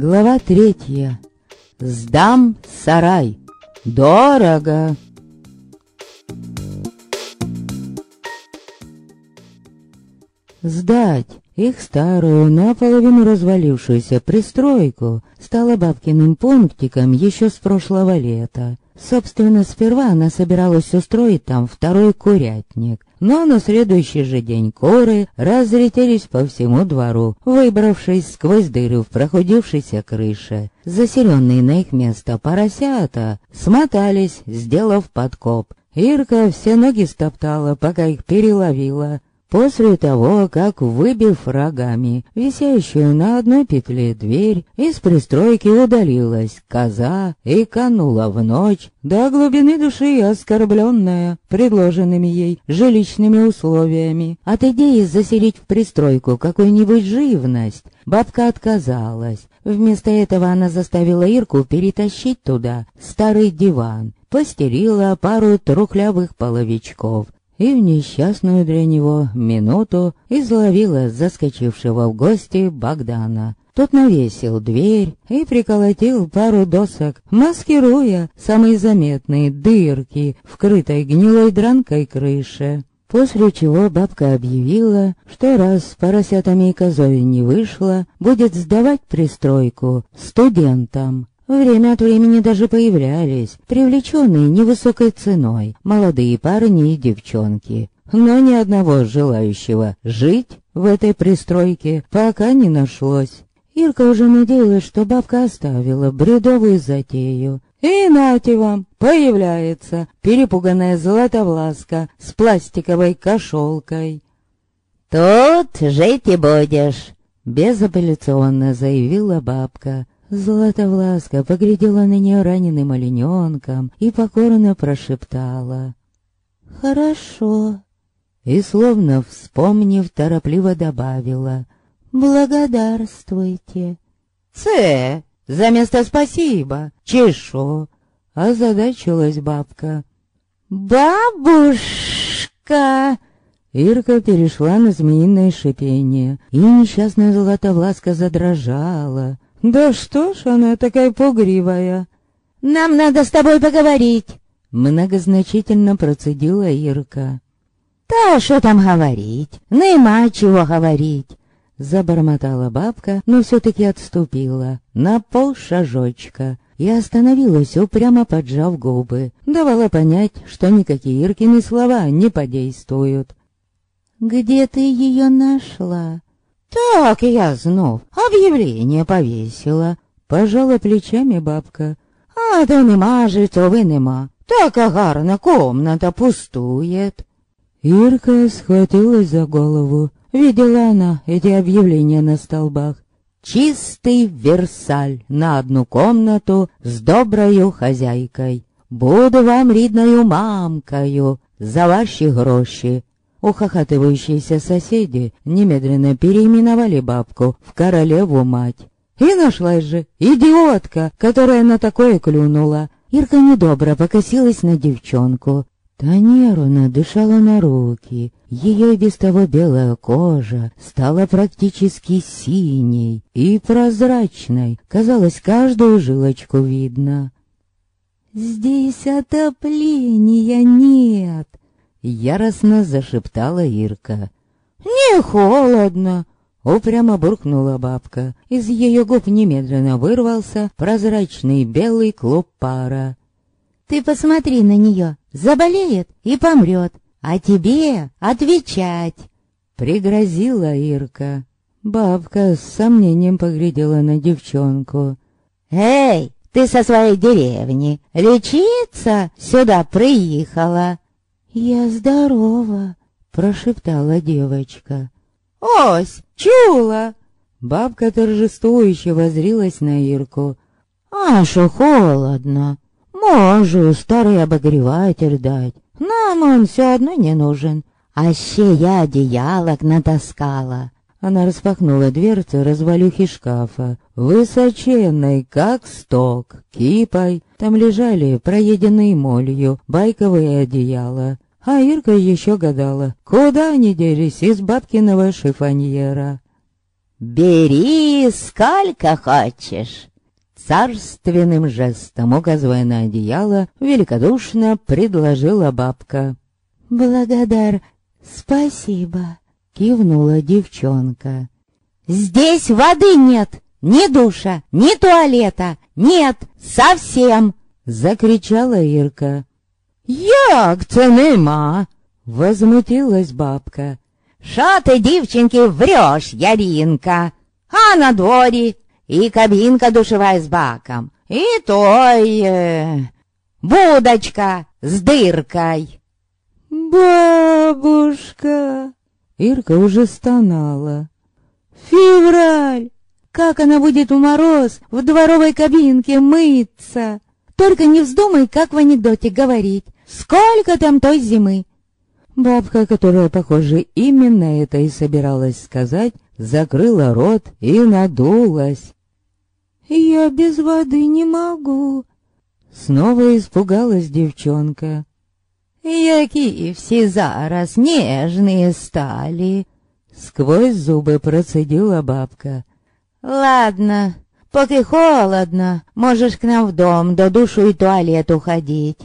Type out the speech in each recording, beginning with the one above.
Глава третья. Сдам сарай. Дорого. Сдать их старую, наполовину развалившуюся пристройку стала бабкиным пунктиком еще с прошлого лета. Собственно, сперва она собиралась устроить там второй курятник, но на следующий же день коры разлетелись по всему двору, выбравшись сквозь дыры в прохудившейся крыше. Заселенные на их место поросята смотались, сделав подкоп. Ирка все ноги стоптала, пока их переловила. После того, как, выбив рогами висящую на одной петле дверь, из пристройки удалилась коза и канула в ночь, до глубины души оскорбленная предложенными ей жилищными условиями. От идеи заселить в пристройку какую-нибудь живность бабка отказалась. Вместо этого она заставила Ирку перетащить туда старый диван, постелила пару трухлявых половичков, и в несчастную для него минуту изловила заскочившего в гости Богдана. Тот навесил дверь и приколотил пару досок, маскируя самые заметные дырки в крытой гнилой дранкой крыше. После чего бабка объявила, что раз с поросятами и козой не вышло, будет сдавать пристройку студентам. Время от времени даже появлялись, привлеченные невысокой ценой, молодые парни и девчонки. Но ни одного желающего жить в этой пристройке пока не нашлось. Ирка уже надеялась, что бабка оставила бредовую затею. И нате вам, появляется перепуганная золотовласка с пластиковой кошелкой. «Тут жить и будешь», — безапелляционно заявила бабка. Златовласка поглядела на нее раненым олененком и покорно прошептала. «Хорошо». И, словно вспомнив, торопливо добавила. «Благодарствуйте». «Це, за место спасибо, чешу!» Озадачилась бабка. «Бабушка!» Ирка перешла на змеиное шипение, и несчастная золотовласка задрожала. «Да что ж она такая пугривая?» «Нам надо с тобой поговорить!» Многозначительно процедила Ирка. «Да что там говорить? Нема чего говорить!» Забормотала бабка, но все-таки отступила на полшажочка и остановилась, упрямо поджав губы. Давала понять, что никакие Иркины слова не подействуют. «Где ты ее нашла?» «Так я знов, объявление повесила», — пожала плечами бабка. «А то нема ви нема. Така гарна комната пустует». Ирка схватилась за голову. Видела она эти объявления на столбах. «Чистый Версаль на одну комнату с доброю хозяйкой. Буду вам рідною мамкою за ваши гроши. Ухахатывающиеся соседи немедленно переименовали бабку в королеву-мать. И нашлась же идиотка, которая на такое клюнула. Ирка недобро покосилась на девчонку. Та нервно дышала на руки. Ее без того белая кожа стала практически синей и прозрачной. Казалось, каждую жилочку видно. «Здесь отопления нет», Яростно зашептала Ирка. «Не холодно!» Упрямо буркнула бабка. Из ее губ немедленно вырвался прозрачный белый клуб пара. «Ты посмотри на нее, заболеет и помрет, а тебе отвечать!» Пригрозила Ирка. Бабка с сомнением поглядела на девчонку. «Эй, ты со своей деревни лечиться сюда приехала?» «Я здорова», — прошептала девочка. «Ось, чула!» Бабка торжествующе возрилась на Ирку. «А шо холодно? Можу старый обогреватель дать. Нам он все одно не нужен. А ще я одеялок натаскала». Она распахнула дверцу развалюхи шкафа, высоченной, как сток, кипой, Там лежали проеденные молью байковые одеяла. А Ирка еще гадала, куда они делись из бабкиного шифоньера. «Бери сколько хочешь!» Царственным жестом, указывая на одеяло, великодушно предложила бабка. «Благодар, спасибо!» — кивнула девчонка. «Здесь воды нет, ни душа, ни туалета, нет, совсем!» — закричала Ирка. «Як це нема?» — возмутилась бабка. «Шо ты, девчонки, врешь, Яринка? А на дворе и кабинка душевая с баком, и той... Э, будочка с дыркой». «Бабушка!» Ирка уже стонала. «Февраль! Как она будет в мороз в дворовой кабинке мыться? Только не вздумай, как в анекдоте говорить. Сколько там той зимы? Бабка, которая, похоже, именно это и собиралась сказать, закрыла рот и надулась. «Я без воды не могу», — снова испугалась девчонка. «Які все зараз нежные стали!» Сквозь зубы процедила бабка. «Ладно, пока холодно, можешь к нам в дом до душу и туалет уходить».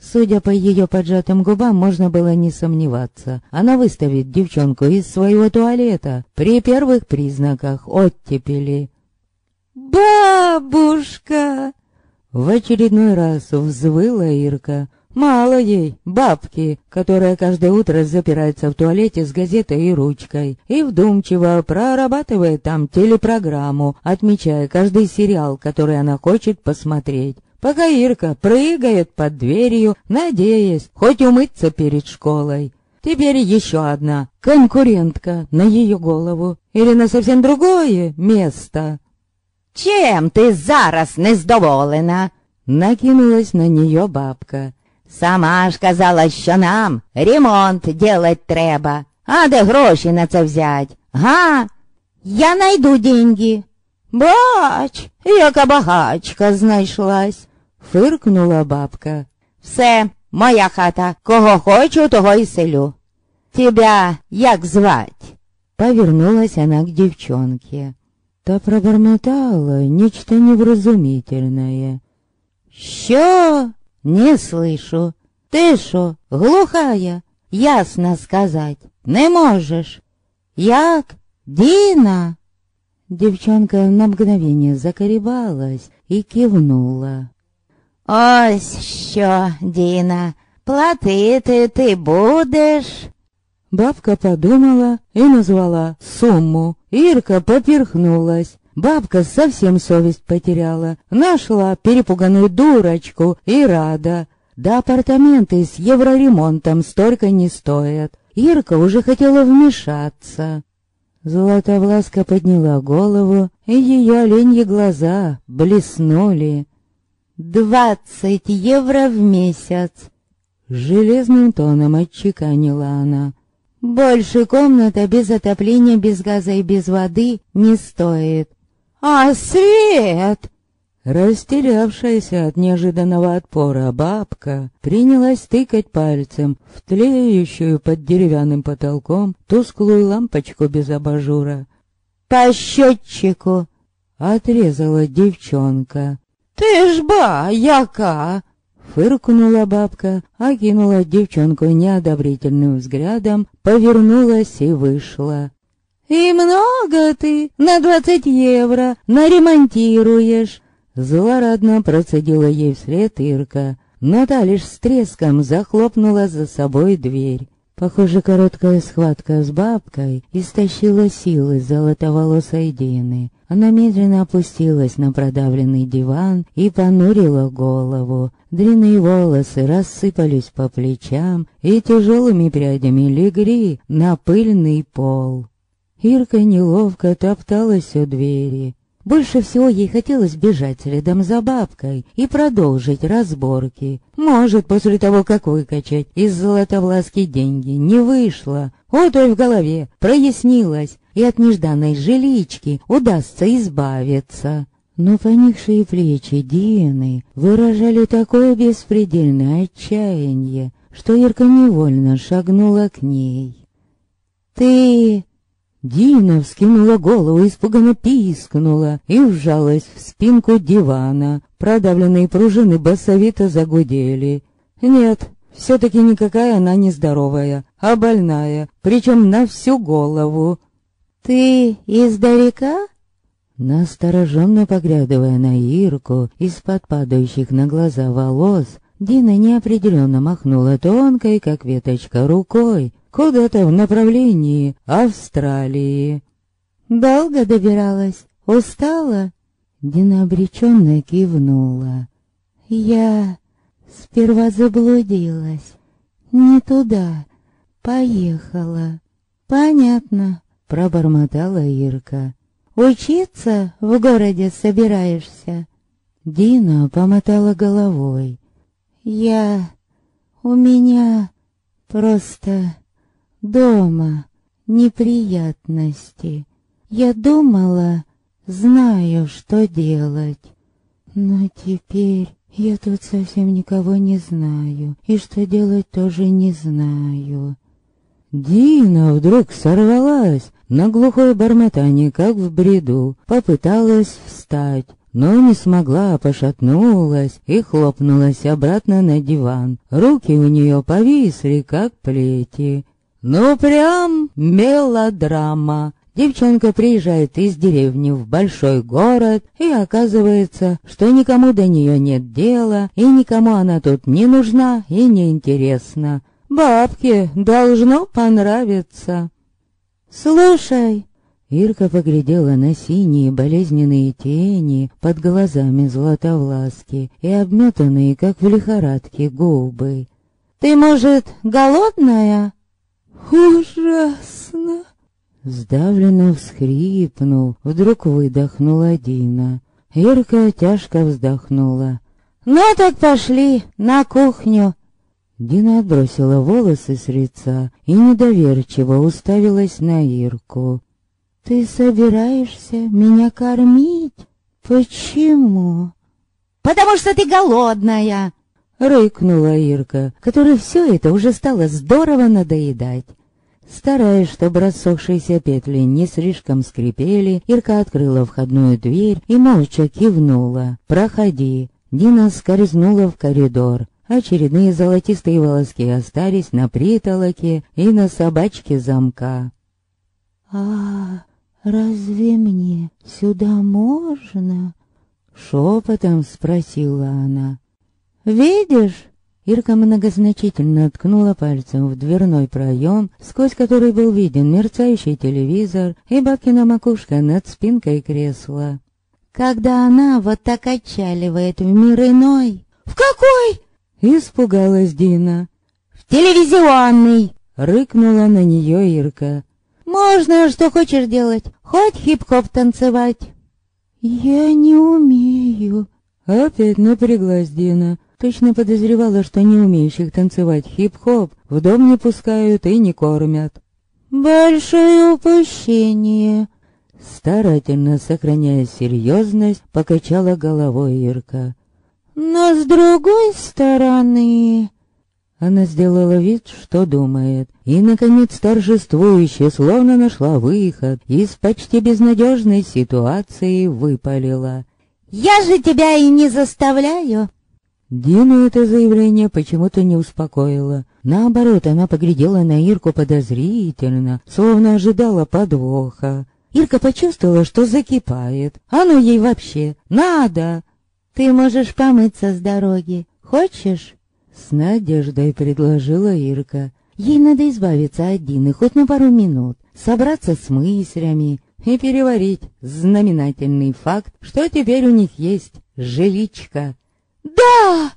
Судя по ее поджатым губам, можно было не сомневаться. Она выставит девчонку из своего туалета при первых признаках оттепели. «Бабушка!» В очередной раз взвыла Ирка. Мало ей, бабки, которая каждое утро запирается в туалете с газетой и ручкой и вдумчиво прорабатывает там телепрограмму, отмечая каждый сериал, который она хочет посмотреть пока Ирка прыгает под дверью, надеясь хоть умыться перед школой. Теперь еще одна конкурентка на ее голову или на совсем другое место. «Чем ты зараз нездоволена?» Накинулась на нее бабка. «Сама ж казала, що нам ремонт делать треба. А де гроші на це взять? Га? Я найду деньги». «Бач, яка багачка знайшлась!» Фиркнула бабка. «Все, моя хата, кого хочу, того й селю. Тебя як звать?» Повернулась она к девчонке. Та пробормотала нечто невразумительное. «Що? Не слышу. Ты шо, глухая? Ясно сказать, не можешь. Як? Дина?» Девчонка на мгновение заколебалась и кивнула. Ось що, Діна, платити ти будеш? Бабка подумала и назвала сумму. Ирка поперхнулась. Бабка совсем совесть потеряла. Нашла перепуганную дурочку и рада. Да апартаменты с евроремонтом столько не стоят. Ирка уже хотела вмешаться. Золотовласка подняла голову, и ее оленьи глаза блеснули. «Двадцать евро в месяц!» Железным тоном отчеканила она. «Больше комната без отопления, без газа и без воды не стоит». «А свет?» Растерявшаяся от неожиданного отпора бабка принялась тыкать пальцем в тлеющую под деревянным потолком тусклую лампочку без абажура. «По счетчику!» — отрезала девчонка. «Ти ж ба, яка!» Фыркнула бабка, окинула девчонку неодобрительным взглядом, повернулась и вышла. «И много ты на двадцать евро наремонтируешь!» Злорадно процедила ей вслед Ирка, но та лишь с треском захлопнула за собой дверь. Похоже, короткая схватка с бабкой истощила силы золотоволосой Дины. Она медленно опустилась на продавленный диван и понурила голову. Длинные волосы рассыпались по плечам и тяжелыми прядями легли на пыльный пол. Ирка неловко топталась у двери. Больше всего ей хотелось бежать следом за бабкой и продолжить разборки. Может, после того, как выкачать из золотовласки деньги, не вышло. И в голове прояснилось, и от нежданной жилички удастся избавиться. но поникшие плечи Дины выражали такое беспредельное отчаяние, что Ирка невольно шагнула к ней. «Ты...» Дина вскинула голову, испуганно пискнула и вжалась в спинку дивана. Продавленные пружины басовито загудели. Нет, все-таки никакая она не здоровая, а больная, причем на всю голову. «Ты издалека?» Настороженно поглядывая на Ирку из-под падающих на глаза волос, Дина неопределенно махнула тонкой, как веточка, рукой, куда-то в направлении Австралии. «Долго добиралась? Устала?» Дина обреченно кивнула. «Я сперва заблудилась. Не туда. Поехала. Понятно», — пробормотала Ирка. Учиться в городе собираешься?» Дина помотала головой. «Я... у меня просто дома неприятности. Я думала, знаю, что делать. Но теперь я тут совсем никого не знаю, и что делать тоже не знаю». Дина вдруг сорвалась, на глухое бормотание, как в бреду, попыталась встать, но не смогла, пошатнулась и хлопнулась обратно на диван. Руки у нее повисли, как плети. Ну, прям мелодрама. Девчонка приезжает из деревни в большой город, и оказывается, что никому до нее нет дела, и никому она тут не нужна и не интересна. Бабке должно понравиться. «Слушай!» Ирка поглядела на синие болезненные тени под глазами златовласки и обметанные, как в лихорадке, губы. «Ты, может, голодная?» «Ужасно!» Сдавленно всхрипнув, вдруг выдохнула Дина. Ирка тяжко вздохнула. «Ну так пошли на кухню, Дина отбросила волосы с лица и недоверчиво уставилась на Ирку. «Ты собираешься меня кормить? Почему?» «Потому что ты голодная!» Рыкнула Ирка, которой все это уже стало здорово надоедать. Стараясь, чтобы рассохшиеся петли не слишком скрипели, Ирка открыла входную дверь и молча кивнула. «Проходи». Дина скользнула в коридор. Очередные золотистые волоски остались на притолоке и на собачке замка. «А разве мне сюда можно?» Шепотом спросила она. «Видишь?» Ирка многозначительно ткнула пальцем в дверной проем, сквозь который был виден мерцающий телевизор и бабкина макушка над спинкой кресла. «Когда она вот так отчаливает в мир иной...» «В какой?» Испугалась Дина. «В телевизионный!» Рыкнула на нее Ирка. «Можно что хочешь делать, хоть хип-хоп танцевать». «Я не умею». Опять напряглась Дина. Точно подозревала, что не умеющих танцевать хип-хоп в дом не пускают и не кормят. «Большое упущение!» Старательно сохраняя серьезность, покачала головой Ирка. Но с другой стороны... Она сделала вид, что думает, и, наконец, торжествующе, словно нашла выход, из почти безнадежной ситуации выпалила. «Я же тебя и не заставляю!» Дину это заявление почему-то не успокоило. Наоборот, она поглядела на Ирку подозрительно, словно ожидала подвоха. Ирка почувствовала, что закипает. Оно ей вообще надо. Ты можешь помыться с дороги. Хочешь?» С надеждой предложила Ирка. Ей надо избавиться от Дины хоть на пару минут, собраться с мыслями и переварить знаменательный факт, что теперь у них есть жиличка. «Да!»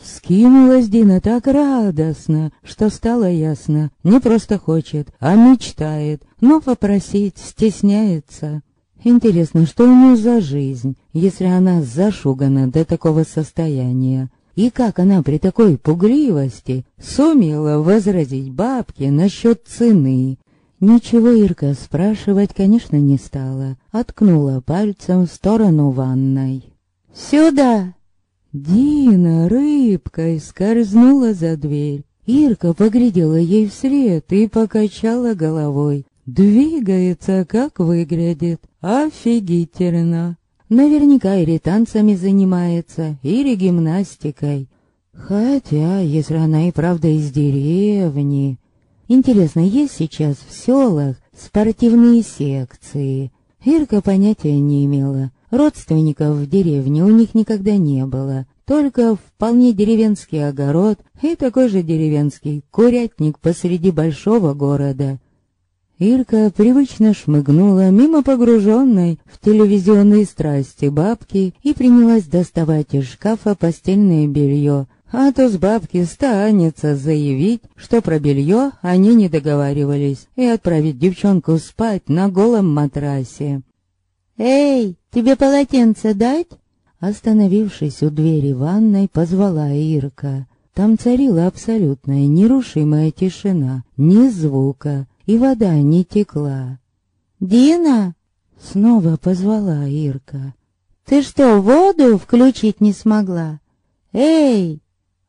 Вскинулась Дина так радостно, что стало ясно, не просто хочет, а мечтает, но попросить стесняется. Интересно, что у нее за жизнь, если она зашугана до такого состояния? И как она при такой пугливости сумела возразить бабке насчет цены? Ничего Ирка спрашивать, конечно, не стала. Откнула пальцем в сторону ванной. «Сюда!» Дина рыбкой скользнула за дверь. Ирка поглядела ей вслед и покачала головой. Двигается, как выглядит. Офигительно. Наверняка или танцами занимается, или гимнастикой. Хотя, если она и правда из деревни... Интересно, есть сейчас в селах спортивные секции? Ирка понятия не имела. Родственников в деревне у них никогда не было. Только вполне деревенский огород и такой же деревенский курятник посреди большого города. Ирка привычно шмыгнула мимо погруженной в телевизионные страсти бабки и принялась доставать из шкафа постельное белье, а то с бабки станется заявить, что про белье они не договаривались, и отправить девчонку спать на голом матрасе. «Эй, тебе полотенце дать?» Остановившись у двери ванной, позвала Ирка. Там царила абсолютная нерушимая тишина, ни звука, и вода не текла. «Дина!» — снова позвала Ирка. «Ты что, воду включить не смогла? Эй!»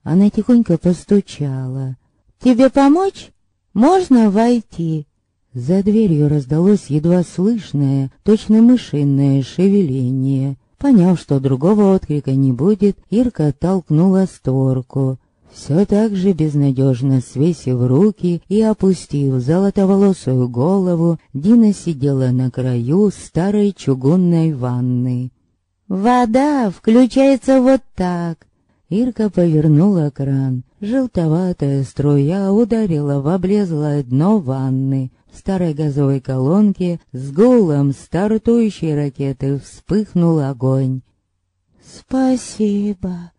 Она тихонько постучала. «Тебе помочь? Можно войти?» За дверью раздалось едва слышное, точно мышиное шевеление. Поняв, что другого отклика не будет, Ирка оттолкнула створку. Все так же безнадежно свесив руки и опустив золотоволосую голову, Дина сидела на краю старой чугунной ванны. «Вода включается вот так», Ирка повернула кран. Желтоватая струя ударила в облезлое дно ванны. В старой газовой колонке с гулом стартующей ракеты вспыхнул огонь. «Спасибо!»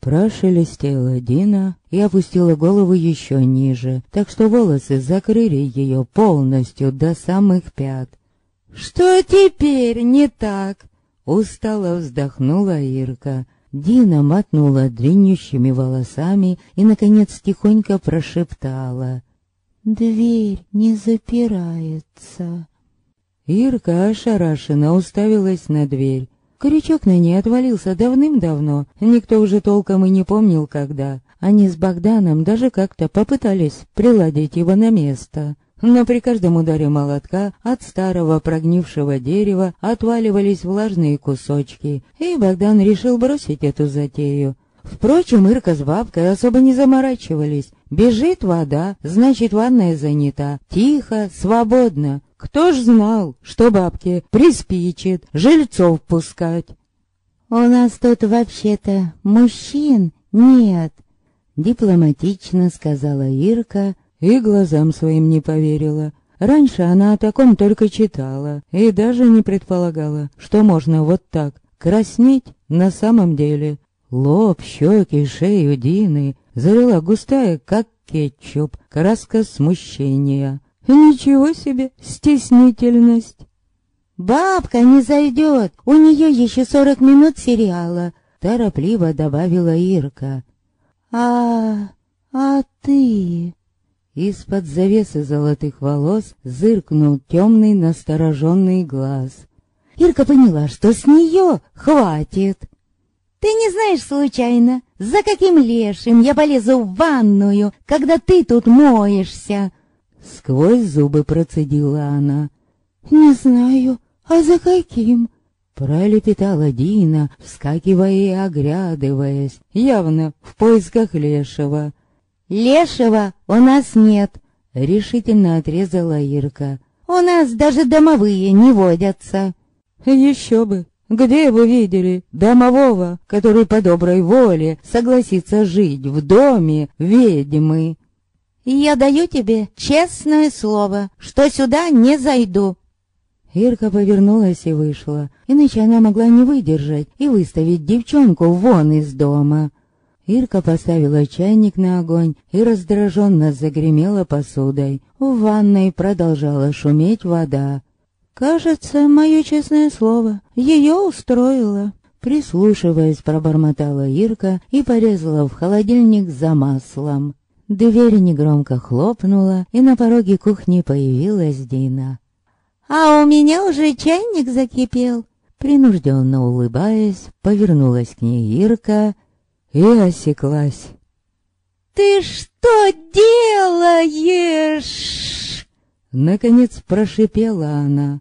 Прошелестела Дина и опустила голову еще ниже, так что волосы закрыли ее полностью до самых пят. «Что теперь не так?» Устало вздохнула Ирка. Дина мотнула длиннющими волосами и, наконец, тихонько прошептала. «Дверь не запирается». Ирка ошарашенно уставилась на дверь. Крючок на ней отвалился давным-давно, никто уже толком и не помнил, когда. Они с Богданом даже как-то попытались приладить его на место но при каждом ударе молотка от старого прогнившего дерева отваливались влажные кусочки, и Богдан решил бросить эту затею. Впрочем, Ирка с бабкой особо не заморачивались. Бежит вода, значит, ванная занята. Тихо, свободно. Кто ж знал, что бабке приспичит жильцов пускать? «У нас тут вообще-то мужчин нет», — дипломатично сказала Ирка, — и глазам своим не поверила. Раньше она о таком только читала и даже не предполагала, что можно вот так краснеть на самом деле. Лоб, щеки, шею Дины залила густая, как кетчуп, краска смущения. Ничего себе стеснительность! «Бабка не зайдет, у нее еще сорок минут сериала», — торопливо добавила Ирка. «А... а ты...» Из-под завесы золотых волос зыркнул темный настороженный глаз. Ирка поняла, что с нее хватит. «Ты не знаешь случайно, за каким лешим я полезу в ванную, когда ты тут моешься?» Сквозь зубы процедила она. «Не знаю, а за каким?» Пролепетала Дина, вскакивая и оглядываясь, явно в поисках лешего. «Лешего у нас нет», — решительно отрезала Ирка. «У нас даже домовые не водятся». «Еще бы! Где вы видели домового, который по доброй воле согласится жить в доме ведьмы?» «Я даю тебе честное слово, что сюда не зайду». Ирка повернулась и вышла, иначе она могла не выдержать и выставить девчонку вон из дома. Ирка поставила чайник на огонь и раздраженно загремела посудой. В ванной продолжала шуметь вода. «Кажется, мое честное слово, ее устроило». Прислушиваясь, пробормотала Ирка и порезала в холодильник за маслом. Дверь негромко хлопнула, и на пороге кухни появилась Дина. «А у меня уже чайник закипел!» Принужденно улыбаясь, повернулась к ней Ирка и осеклась. «Ты что делаешь?» Наконец прошипела она.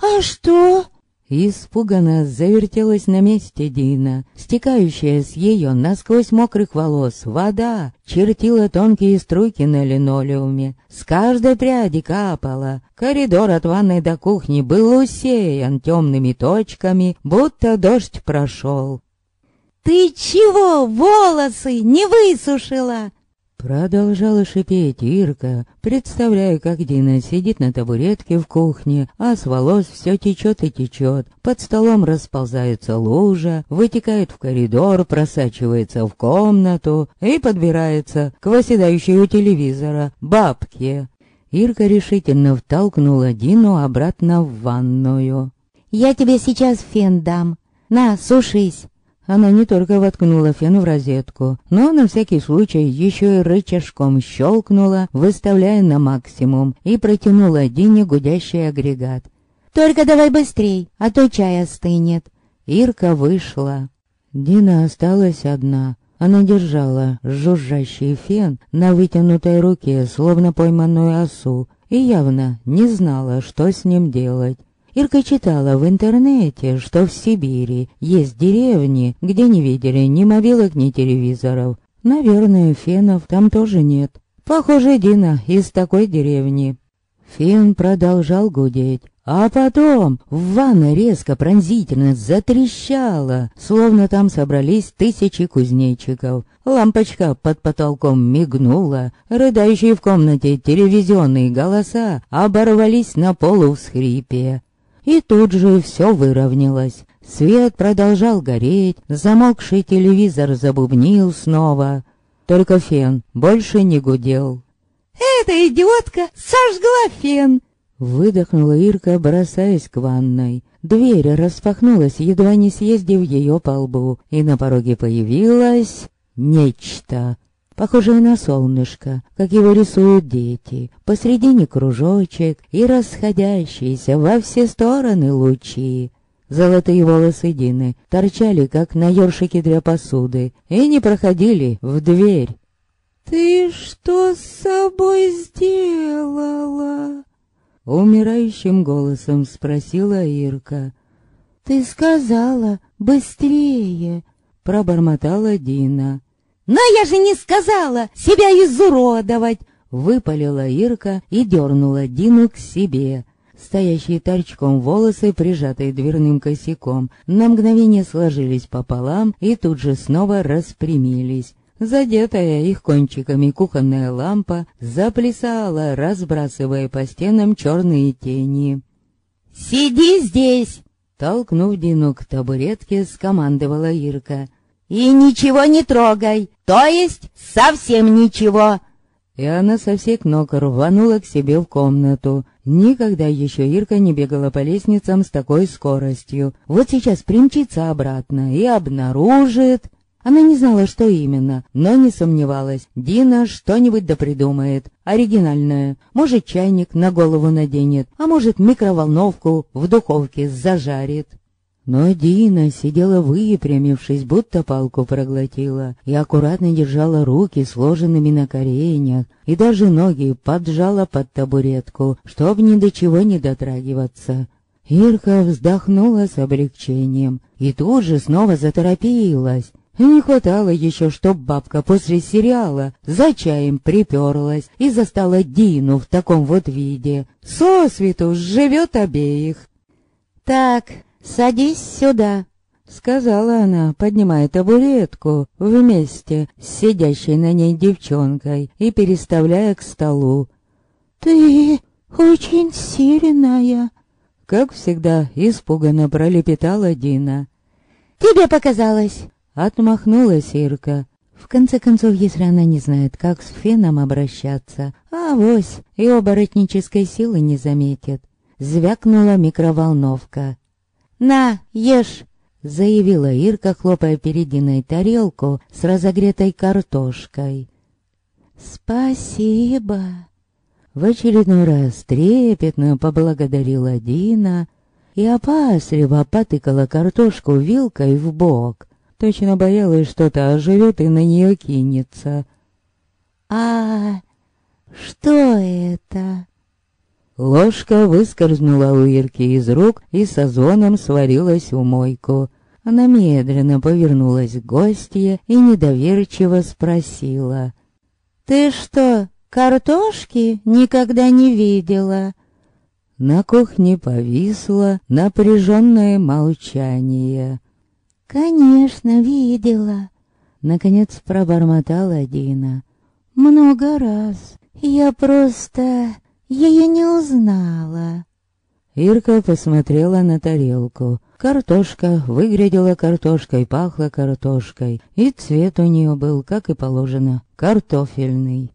«А что?» Испуганно завертелась на месте Дина, стекающая с ее насквозь мокрых волос вода, чертила тонкие струйки на линолеуме, с каждой пряди капала. Коридор от ванной до кухни был усеян темными точками, будто дождь прошел. «Ты чего волосы не высушила?» Продолжала шипеть Ирка, представляя, как Дина сидит на табуретке в кухне, а с волос все течет и течет. Под столом расползается лужа, вытекает в коридор, просачивается в комнату и подбирается к восседающей у телевизора бабке. Ирка решительно втолкнула Дину обратно в ванную. «Я тебе сейчас фен дам. На, сушись!» Она не только воткнула фен в розетку, но на всякий случай еще и рычажком щелкнула, выставляя на максимум, и протянула Дине гудящий агрегат. «Только давай быстрей, а то чай остынет». Ирка вышла. Дина осталась одна. Она держала жужжащий фен на вытянутой руке, словно пойманную осу, и явно не знала, что с ним делать. Ирка читала в интернете, что в Сибири есть деревни, где не видели ни мобилок, ни телевизоров. Наверное, фенов там тоже нет. Похоже, Дина из такой деревни. Фен продолжал гудеть, а потом в ванной резко пронзительно затрещало, словно там собрались тысячи кузнечиков. Лампочка под потолком мигнула, рыдающие в комнате телевизионные голоса оборвались на полу в схрипе. И тут же все выровнялось. Свет продолжал гореть, замолкший телевизор забубнил снова. Только фен больше не гудел. «Эта идиотка сожгла фен!» Выдохнула Ирка, бросаясь к ванной. Дверь распахнулась, едва не съездив ее по лбу, и на пороге появилось нечто похожее на солнышко, как его рисуют дети, посредине кружочек и расходящиеся во все стороны лучи. Золотые волосы Дины торчали, как на ёршике для посуды, и не проходили в дверь. «Ты что с собой сделала?» Умирающим голосом спросила Ирка. «Ты сказала быстрее!» Пробормотала Дина. «Но я же не сказала себя изуродовать!» Выпалила Ирка и дернула Дину к себе. Стоящие торчком волосы, прижатые дверным косяком, на мгновение сложились пополам и тут же снова распрямились. Задетая их кончиками кухонная лампа заплясала, разбрасывая по стенам черные тени. «Сиди здесь!» Толкнув Дину к табуретке, скомандовала Ирка. И ничего не трогай, то есть совсем ничего. И она со всех ног рванула к себе в комнату. Никогда еще Ирка не бегала по лестницам с такой скоростью. Вот сейчас примчится обратно и обнаружит... Она не знала, что именно, но не сомневалась. Дина что-нибудь да придумает. Оригинальное. Может, чайник на голову наденет, а может, микроволновку в духовке зажарит. Но Дина сидела выпрямившись, будто палку проглотила, и аккуратно держала руки сложенными на коленях, и даже ноги поджала под табуретку, чтоб ни до чего не дотрагиваться. Ирка вздохнула с облегчением и тут же снова заторопилась. Не хватало еще, чтоб бабка после сериала за чаем приперлась и застала Дину в таком вот виде. Сосвету живет обеих. «Так, «Садись сюда», — сказала она, поднимая табуретку вместе с сидящей на ней девчонкой и переставляя к столу. «Ты очень сильная», — как всегда испуганно пролепетала Дина. «Тебе показалось», — отмахнулась Ирка. В конце концов, если она не знает, как с феном обращаться, авось и оборотнической силы не заметит. Звякнула микроволновка. «На, ешь!» — заявила Ирка, хлопая перединой тарелку с разогретой картошкой. «Спасибо!» В очередной раз трепетно поблагодарила Дина и опасливо потыкала картошку вилкой в бок. Точно боялась, что-то оживет и на нее кинется. «А что это?» Ложка выскользнула у Ирки из рук и со звоном сварилась в мойку. Она медленно повернулась к гостье и недоверчиво спросила. «Ты что, картошки никогда не видела?» На кухне повисло напряженное молчание. «Конечно, видела», — наконец пробормотала Дина. «Много раз. Я просто... ее не узнала». Ирка посмотрела на тарелку. Картошка выглядела картошкой, пахла картошкой, и цвет у нее был, как и положено, картофельный.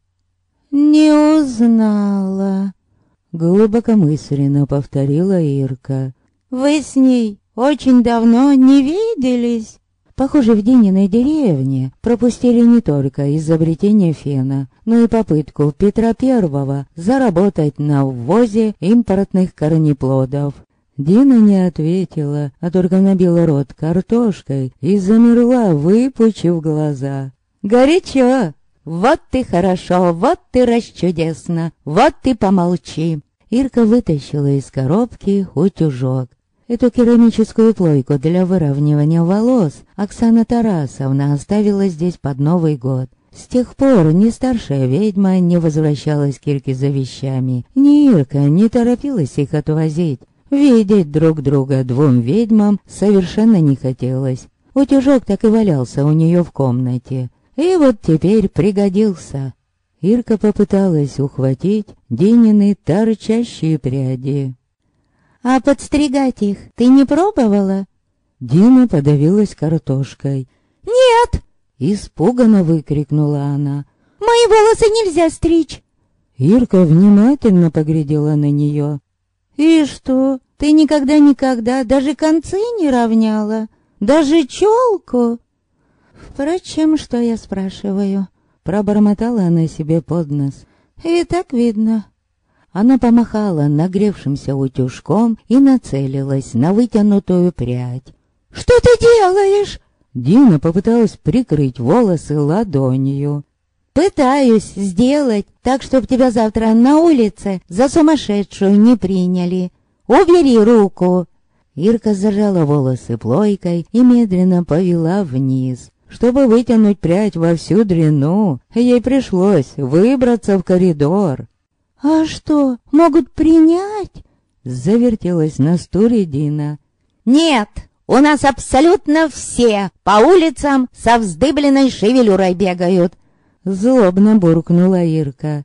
«Не узнала», — глубокомысленно повторила Ирка. «Вы с ней очень давно не виделись?» Похоже, в Дининой деревне пропустили не только изобретение фена, но и попытку Петра Первого заработать на ввозе импортных корнеплодов. Дина не ответила, а только набила рот картошкой и замерла, выпучив глаза. «Горячо! Вот ты хорошо, вот ты расчудесно, вот ты помолчи!» Ирка вытащила из коробки утюжок. Эту керамическую плойку для выравнивания волос Оксана Тарасовна оставила здесь под Новый год. С тех пор ни старшая ведьма не возвращалась к Ирке за вещами, ни Ирка не торопилась их отвозить. Видеть друг друга двум ведьмам совершенно не хотелось. Утюжок так и валялся у нее в комнате. И вот теперь пригодился. Ирка попыталась ухватить Динины торчащие пряди. «А подстригать их ты не пробовала?» Дина подавилась картошкой. «Нет!» — испуганно выкрикнула она. «Мои волосы нельзя стричь!» Ирка внимательно поглядела на нее. «И что, ты никогда-никогда даже концы не равняла? Даже челку?» «Впрочем, что я спрашиваю?» Пробормотала она себе под нос. «И так видно». Она помахала нагревшимся утюжком и нацелилась на вытянутую прядь. «Что ты делаешь?» Дина попыталась прикрыть волосы ладонью. Пытаюсь сделать так, чтобы тебя завтра на улице за сумасшедшую не приняли. Убери руку!» Ирка зажала волосы плойкой и медленно повела вниз. Чтобы вытянуть прядь во всю длину, ей пришлось выбраться в коридор. «А что, могут принять?» Завертелась на стуле Дина. «Нет, у нас абсолютно все по улицам со вздыбленной шевелюрой бегают. Злобно буркнула Ирка.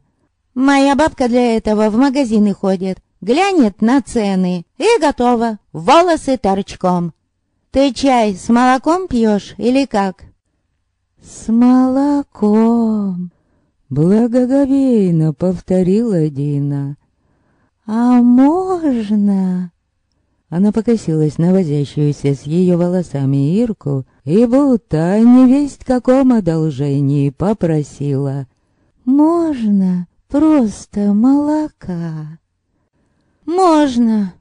Моя бабка для этого в магазины ходит, глянет на цены и готово, волосы торчком. Ты чай с молоком пьешь или как? С молоком, благоговейно повторила Дина. А можно? Она покосилась на возящуюся с ее волосами Ирку и будто невесть каком одолжении попросила. «Можно просто молока?» «Можно!»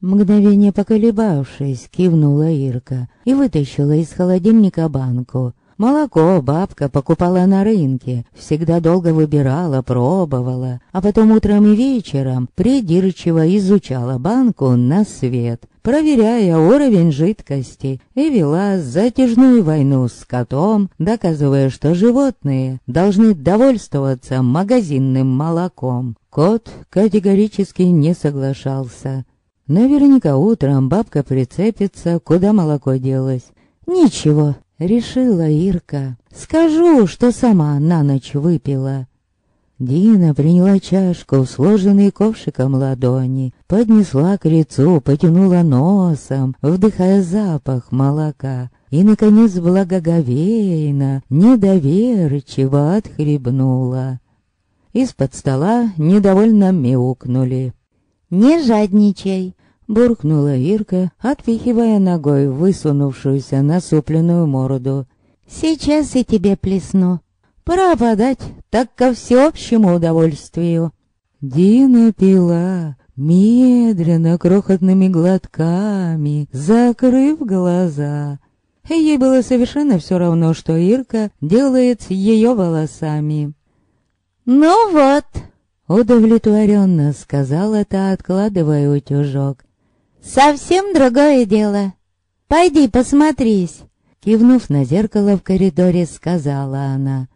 Мгновение поколебавшись, кивнула Ирка и вытащила из холодильника банку. Молоко бабка покупала на рынке, всегда долго выбирала, пробовала, а потом утром и вечером придирчиво изучала банку на свет, проверяя уровень жидкости, и вела затяжную войну с котом, доказывая, что животные должны довольствоваться магазинным молоком. Кот категорически не соглашался. Наверняка утром бабка прицепится, куда молоко делось. Ничего, Решила Ирка. Скажу, что сама на ночь выпила. Дина приняла чашку, сложенный ковшиком ладони, поднесла к лицу, потянула носом, вдыхая запах молока, и, наконец, благоговейно, недоверчиво отхлебнула. Из-под стола недовольно мяукнули. «Не жадничай!» Буркнула Ирка, отпихивая ногой высунувшуюся насупленную морду. «Сейчас и тебе плесну». пропадать так ко всеобщему удовольствию. Дина пила, медленно, крохотными глотками, закрыв глаза. Ей было совершенно все равно, что Ирка делает с ее волосами. «Ну вот», — удовлетворенно сказала та, откладывая утюжок. «Совсем другое дело. Пойди посмотрись». Кивнув на зеркало в коридоре, сказала она.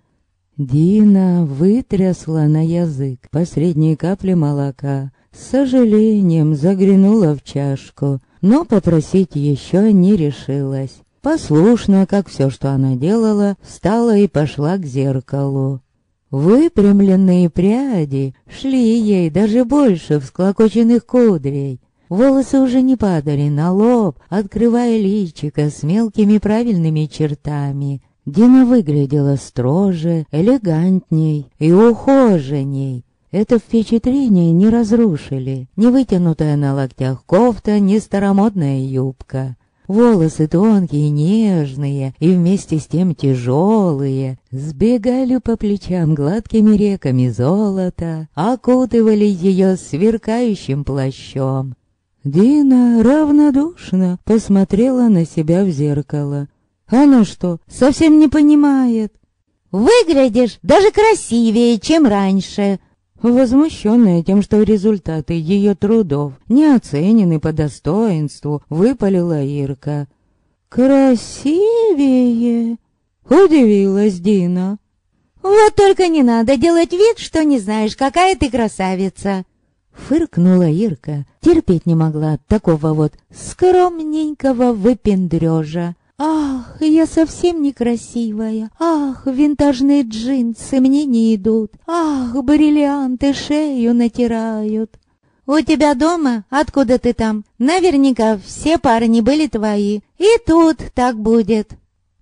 Дина вытрясла на язык посредние капли молока. С сожалением заглянула в чашку, но попросить еще не решилась. Послушно, как все, что она делала, встала и пошла к зеркалу. Выпрямленные пряди шли ей даже больше всклокоченных кудрей. Волосы уже не падали на лоб, открывая личико с мелкими правильными чертами. Дина выглядела строже, элегантней и ухоженней. Это впечатление не разрушили ни вытянутая на локтях кофта, ни старомодная юбка. Волосы тонкие, нежные и вместе с тем тяжелые, сбегали по плечам гладкими реками золота, окутывали ее сверкающим плащом. Дина равнодушно посмотрела на себя в зеркало. Она что, совсем не понимает? «Выглядишь даже красивее, чем раньше!» Возмущенная тем, что результаты ее трудов не оценены по достоинству, выпалила Ирка. «Красивее!» — удивилась Дина. «Вот только не надо делать вид, что не знаешь, какая ты красавица!» Фыркнула Ирка, терпеть не могла такого вот скромненького выпендрежа. «Ах, я совсем некрасивая! Ах, винтажные джинсы мне не идут! Ах, бриллианты шею натирают!» «У тебя дома? Откуда ты там? Наверняка все парни были твои. И тут так будет».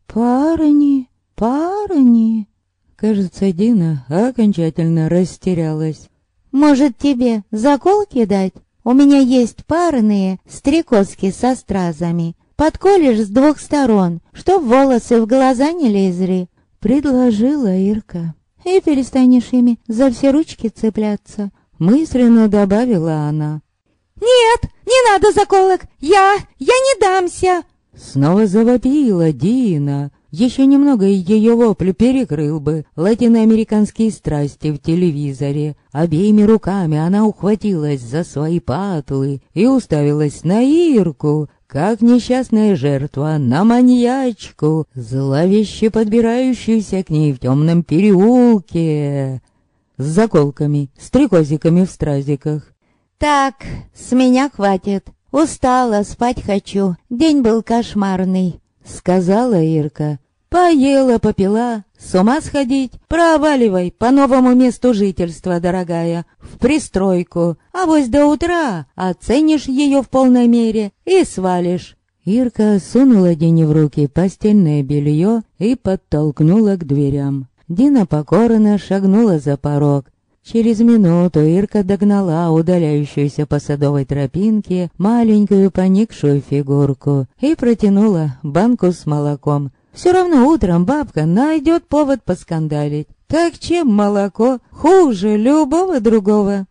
«Парни? Парни?» Кажется, Дина окончательно растерялась. «Может, тебе заколки дать? У меня есть парные стрекозки со стразами. Подколешь с двух сторон, чтоб волосы в глаза не лезли», — предложила Ирка. «И перестанешь ими за все ручки цепляться», — мысленно добавила она. «Нет, не надо заколок! Я... я не дамся!» Снова завопила Дина. Еще немного ее вопль перекрыл бы латиноамериканские страсти в телевизоре. Обеими руками она ухватилась за свои патлы и уставилась на Ирку, как несчастная жертва на маньячку, зловеще подбирающуюся к ней в темном переулке, с заколками, стрекозиками в стразиках. «Так, с меня хватит. Устала, спать хочу. День был кошмарный», — сказала Ирка. Поела, попила, с ума сходить, проваливай по новому месту жительства, дорогая, в пристройку, а вось до утра оценишь ее в полной мере и свалишь. Ирка сунула Дине в руки постельное белье и подтолкнула к дверям. Дина покорно шагнула за порог. Через минуту Ирка догнала удаляющуюся по садовой тропинке маленькую поникшую фигурку и протянула банку с молоком, все равно утром бабка найдет повод поскандалить. Так чем молоко хуже любого другого?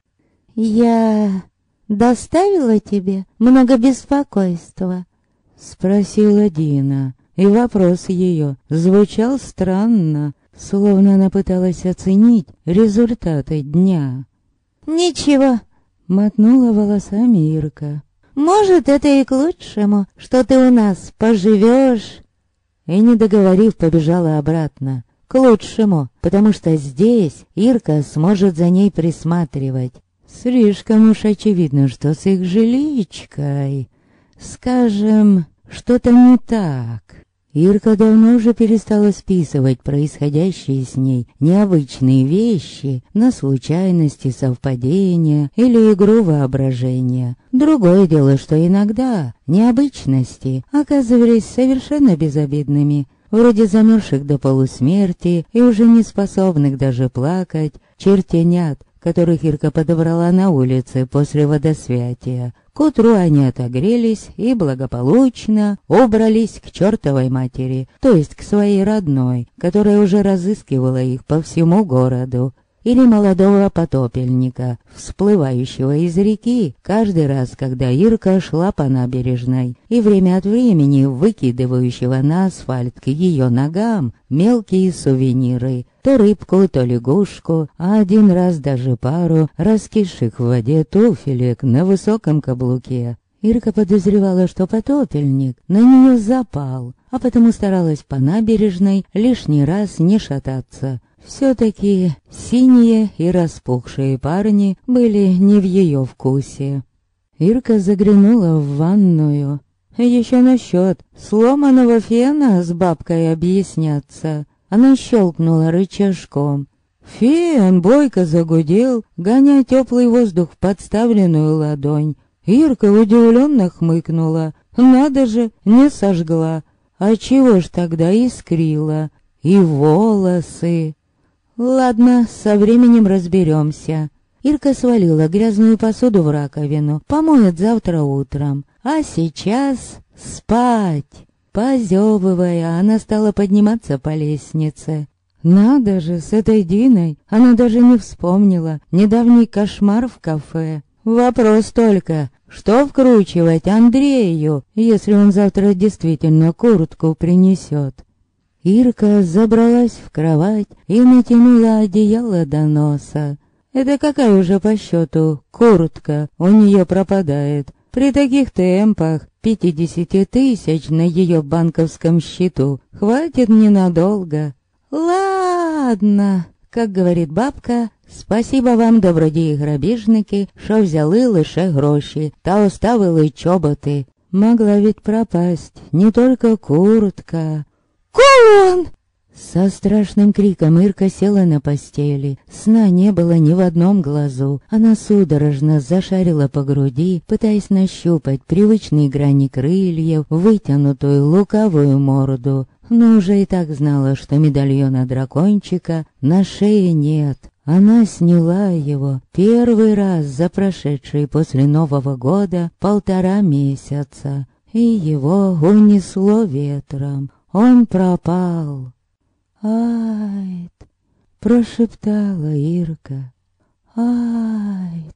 Я доставила тебе много беспокойства? Спросила Дина, и вопрос ее звучал странно, словно она пыталась оценить результаты дня. «Ничего», — мотнула волосами Ирка. «Может, это и к лучшему, что ты у нас поживешь и, не договорив, побежала обратно. К лучшему, потому что здесь Ирка сможет за ней присматривать. Слишком уж очевидно, что с их жиличкой, скажем, что-то не так. Ирка давно уже перестала списывать происходящие с ней необычные вещи на случайности, совпадения или игру воображения. Другое дело, что иногда необычности оказывались совершенно безобидными, вроде замерзших до полусмерти и уже не способных даже плакать чертенят, которых Ирка подобрала на улице после водосвятия. К утру они отогрелись и благополучно убрались к чертовой матери, то есть к своей родной, которая уже разыскивала их по всему городу или молодого потопельника, всплывающего из реки каждый раз, когда Ирка шла по набережной, и время от времени выкидывающего на асфальт к ее ногам мелкие сувениры, то рыбку, то лягушку, а один раз даже пару раскисших в воде туфелек на высоком каблуке. Ирка подозревала, что потопельник на нее запал, а потому старалась по набережной лишний раз не шататься, все-таки синие и распухшие парни были не в ее вкусе. Ирка заглянула в ванную. Еще насчет сломанного фена с бабкой объясняться. Она щелкнула рычажком. Фен бойко загудел, гоня теплый воздух в подставленную ладонь. Ирка удивленно хмыкнула. Надо же, не сожгла. А чего ж тогда искрила? И волосы. Ладно, со временем разберемся. Ирка свалила грязную посуду в раковину, помоет завтра утром. А сейчас спать. Позевывая, она стала подниматься по лестнице. Надо же, с этой Диной она даже не вспомнила недавний кошмар в кафе. Вопрос только, что вкручивать Андрею, если он завтра действительно куртку принесет? Ирка забралась в кровать и натянула одеяло до носа. Это какая уже по счету куртка у нее пропадает. При таких темпах пятидесяти тысяч на ее банковском счету хватит ненадолго. Ладно, как говорит бабка, спасибо вам, добродії грабіжники, що взяли лише гроші та оставили чоботи. Могла ведь пропасть не только куртка, Кулон!» Со страшным криком Ирка села на постели. Сна не было ни в одном глазу. Она судорожно зашарила по груди, пытаясь нащупать привычные грани крыльев, вытянутую луковую морду. Но уже и так знала, что медальона дракончика на шее нет. Она сняла его первый раз за прошедшие после Нового года полтора месяца, и его унесло ветром. Он пропал. Айт, прошептала Ирка. Айт.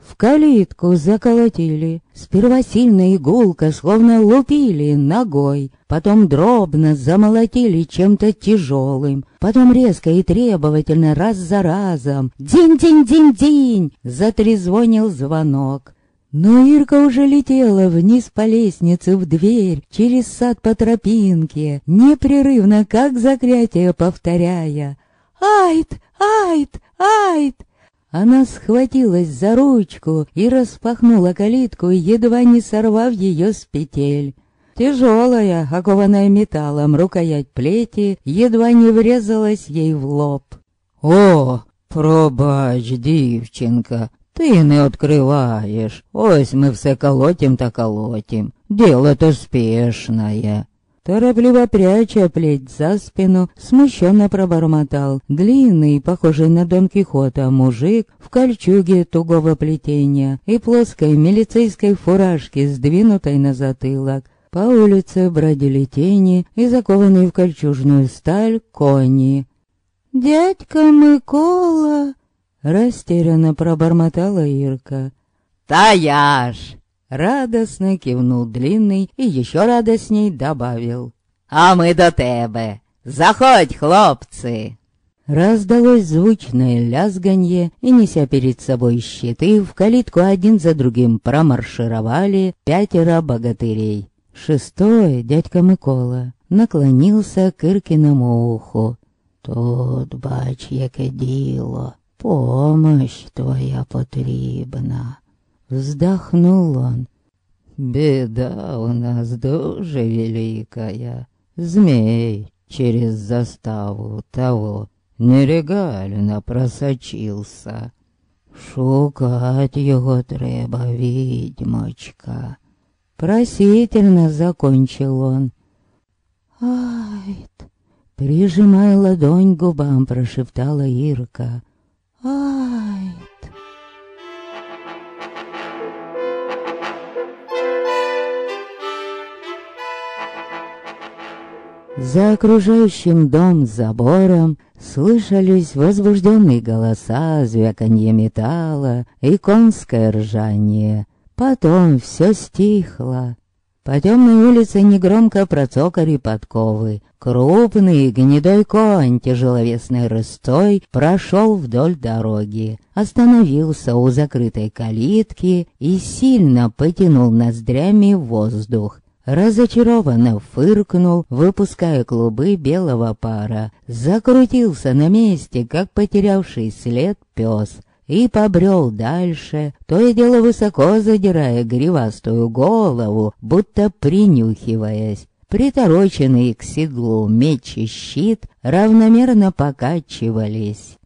В калитку заколотили. Сперва сильно игулка, словно лупили ногой. Потом дробно замолотили чем-то тяжелым. Потом резко и требовательно раз за разом. «Динь-динь-динь-динь!» Затрезвонил звонок. Но Ирка уже летела вниз по лестнице в дверь, через сад по тропинке, непрерывно, как заклятие повторяя. «Айт! Айт! Айт!» Она схватилась за ручку и распахнула калитку, едва не сорвав ее с петель. Тяжелая, окованная металлом рукоять плети, едва не врезалась ей в лоб. «О, пробач, дівчинка, Ти не открываешь. Ось мы все колотим та колотим. Дело-то спешное. Торопливо пряча плеть за спину, смущенно пробормотал длинный, похожий на Дон Кихота, мужик в кольчуге тугого плетения и плоской милицейской фуражке, сдвинутой на затылок. По улице бродили тени и закованные в кольчужную сталь кони. «Дядька Микола!» Растерянно пробормотала Ирка. «Таяж!» Радостно кивнул длинный и еще радостней добавил. «А мы до тебе! Заходь, хлопцы!» Раздалось звучное лязганье, и, неся перед собой щиты, в калитку один за другим промаршировали пятеро богатырей. Шестой, дядька Микола, наклонился к Иркиному уху. «Тут, бач, яке діло!» Помощь твоя потрібна. Вздохнул он. Беда у нас дуже великая. Змей через заставу того нелегально просочился. Шукать его треба, відьмочка. Просительно закончил он. Айт, прижимая ладонь к губам, прошептала Ирка. Айт. За окружающим дом забором слышались возбужденные голоса, звяканье металла и конское ржание. Потом все стихло, по темной улице негромко процокали подковы. Крупный гнедой конь тяжеловесной рыстой прошел вдоль дороги, остановился у закрытой калитки и сильно потянул ноздрями воздух. Разочарованно фыркнул, выпуская клубы белого пара. Закрутился на месте, как потерявший след пес, и побрел дальше, то и дело высоко задирая гривастую голову, будто принюхиваясь. Притороченные к седлу меч и щит равномерно покачивались.